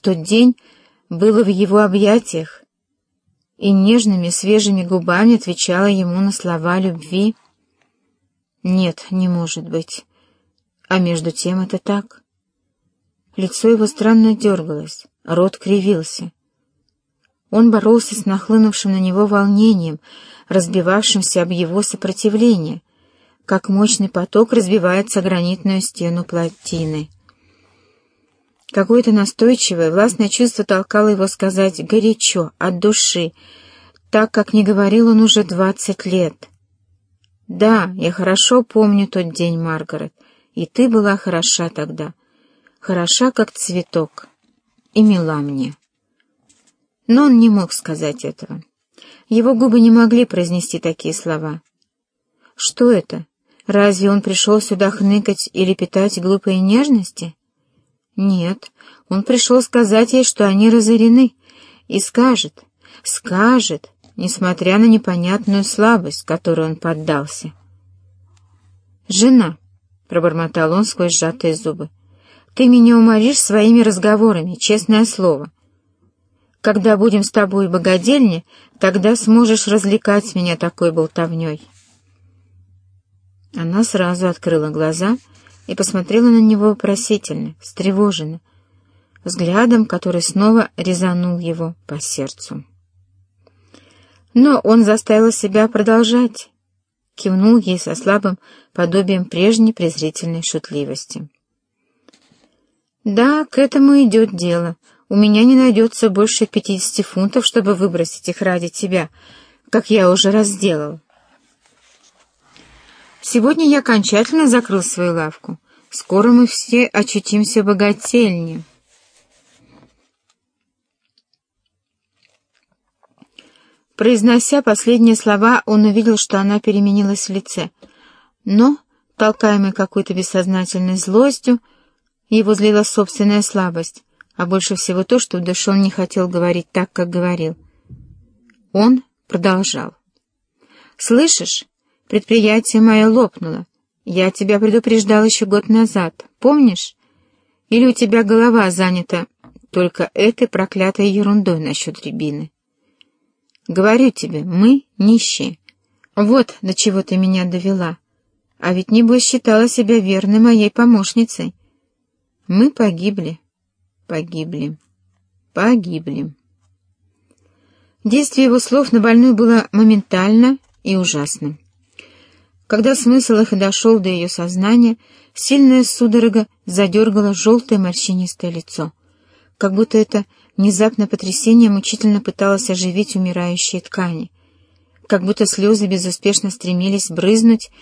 тот день было в его объятиях и нежными свежими губами отвечала ему на слова любви. Нет, не может быть. А между тем это так. Лицо его странно дергалось, рот кривился. Он боролся с нахлынувшим на него волнением, разбивавшимся об его сопротивление, как мощный поток разбивается гранитную стену плотины. Какое-то настойчивое, властное чувство толкало его сказать горячо, от души, так, как не говорил он уже двадцать лет. «Да, я хорошо помню тот день, Маргарет, и ты была хороша тогда, хороша, как цветок, и мила мне». Но он не мог сказать этого. Его губы не могли произнести такие слова. Что это? Разве он пришел сюда хныкать или питать глупые нежности? Нет, он пришел сказать ей, что они разорены, и скажет, скажет, несмотря на непонятную слабость, которой он поддался. «Жена», — пробормотал он сквозь сжатые зубы, — «ты меня уморишь своими разговорами, честное слово». Когда будем с тобой в богадельне, тогда сможешь развлекать меня такой болтовней. Она сразу открыла глаза и посмотрела на него вопросительно, встревоженно, взглядом, который снова резанул его по сердцу. Но он заставил себя продолжать, кивнул ей со слабым подобием прежней презрительной шутливости. «Да, к этому идет дело», у меня не найдется больше пятидесяти фунтов, чтобы выбросить их ради тебя, как я уже раз сделал. Сегодня я окончательно закрыл свою лавку. Скоро мы все очутимся в. Произнося последние слова, он увидел, что она переменилась в лице. Но, толкаемый какой-то бессознательной злостью, его злила собственная слабость а больше всего то, что в душе он не хотел говорить так, как говорил. Он продолжал. «Слышишь, предприятие мое лопнуло. Я тебя предупреждал еще год назад, помнишь? Или у тебя голова занята только этой проклятой ерундой насчет рябины? Говорю тебе, мы нищие. Вот до чего ты меня довела. А ведь небось считала себя верной моей помощницей. Мы погибли, Погибли. Погибли. Действие его слов на больную было моментально и ужасно. Когда смысл их дошел до ее сознания, сильная судорога задергала желтое морщинистое лицо, как будто это внезапное потрясение мучительно пыталось оживить умирающие ткани, как будто слезы безуспешно стремились брызнуть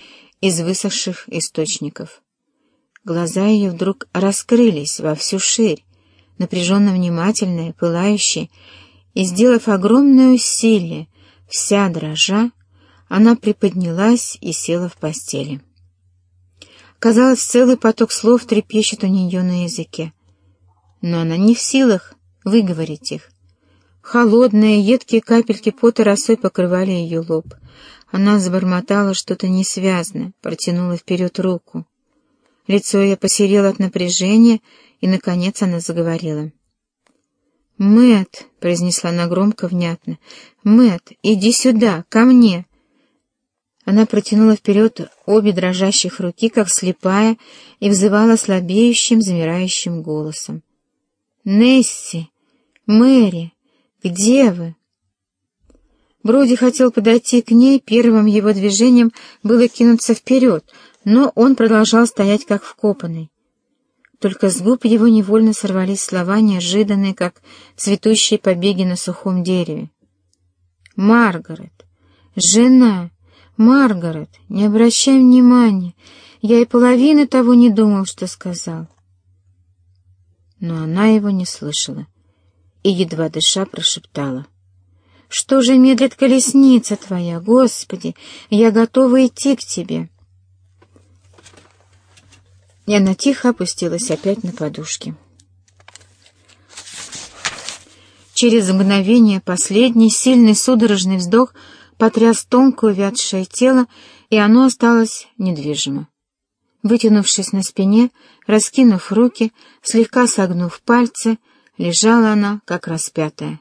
из высохших источников. Глаза ее вдруг раскрылись во всю ширь, напряженно внимательная, пылающая, и, сделав огромное усилие, вся дрожа, она приподнялась и села в постели. Казалось, целый поток слов трепещет у нее на языке. Но она не в силах выговорить их. Холодные, едкие капельки пота росой покрывали ее лоб. Она забормотала что-то несвязное, протянула вперед руку. Лицо ее посерело от напряжения, и, наконец, она заговорила. Мэт, произнесла она громко, внятно, Мэт, иди сюда, ко мне!» Она протянула вперед обе дрожащих руки, как слепая, и взывала слабеющим, замирающим голосом. «Несси! Мэри! Где вы?» Броди хотел подойти к ней, первым его движением было кинуться вперед, но он продолжал стоять как вкопанный. Только с губ его невольно сорвались слова, неожиданные, как цветущие побеги на сухом дереве. «Маргарет! Жена! Маргарет! Не обращай внимания! Я и половины того не думал, что сказал!» Но она его не слышала и, едва дыша, прошептала. «Что же медлит колесница твоя, Господи? Я готова идти к тебе!» и она тихо опустилась опять на подушки. Через мгновение последний сильный судорожный вздох потряс тонкое увядшее тело, и оно осталось недвижимо. Вытянувшись на спине, раскинув руки, слегка согнув пальцы, лежала она, как распятая.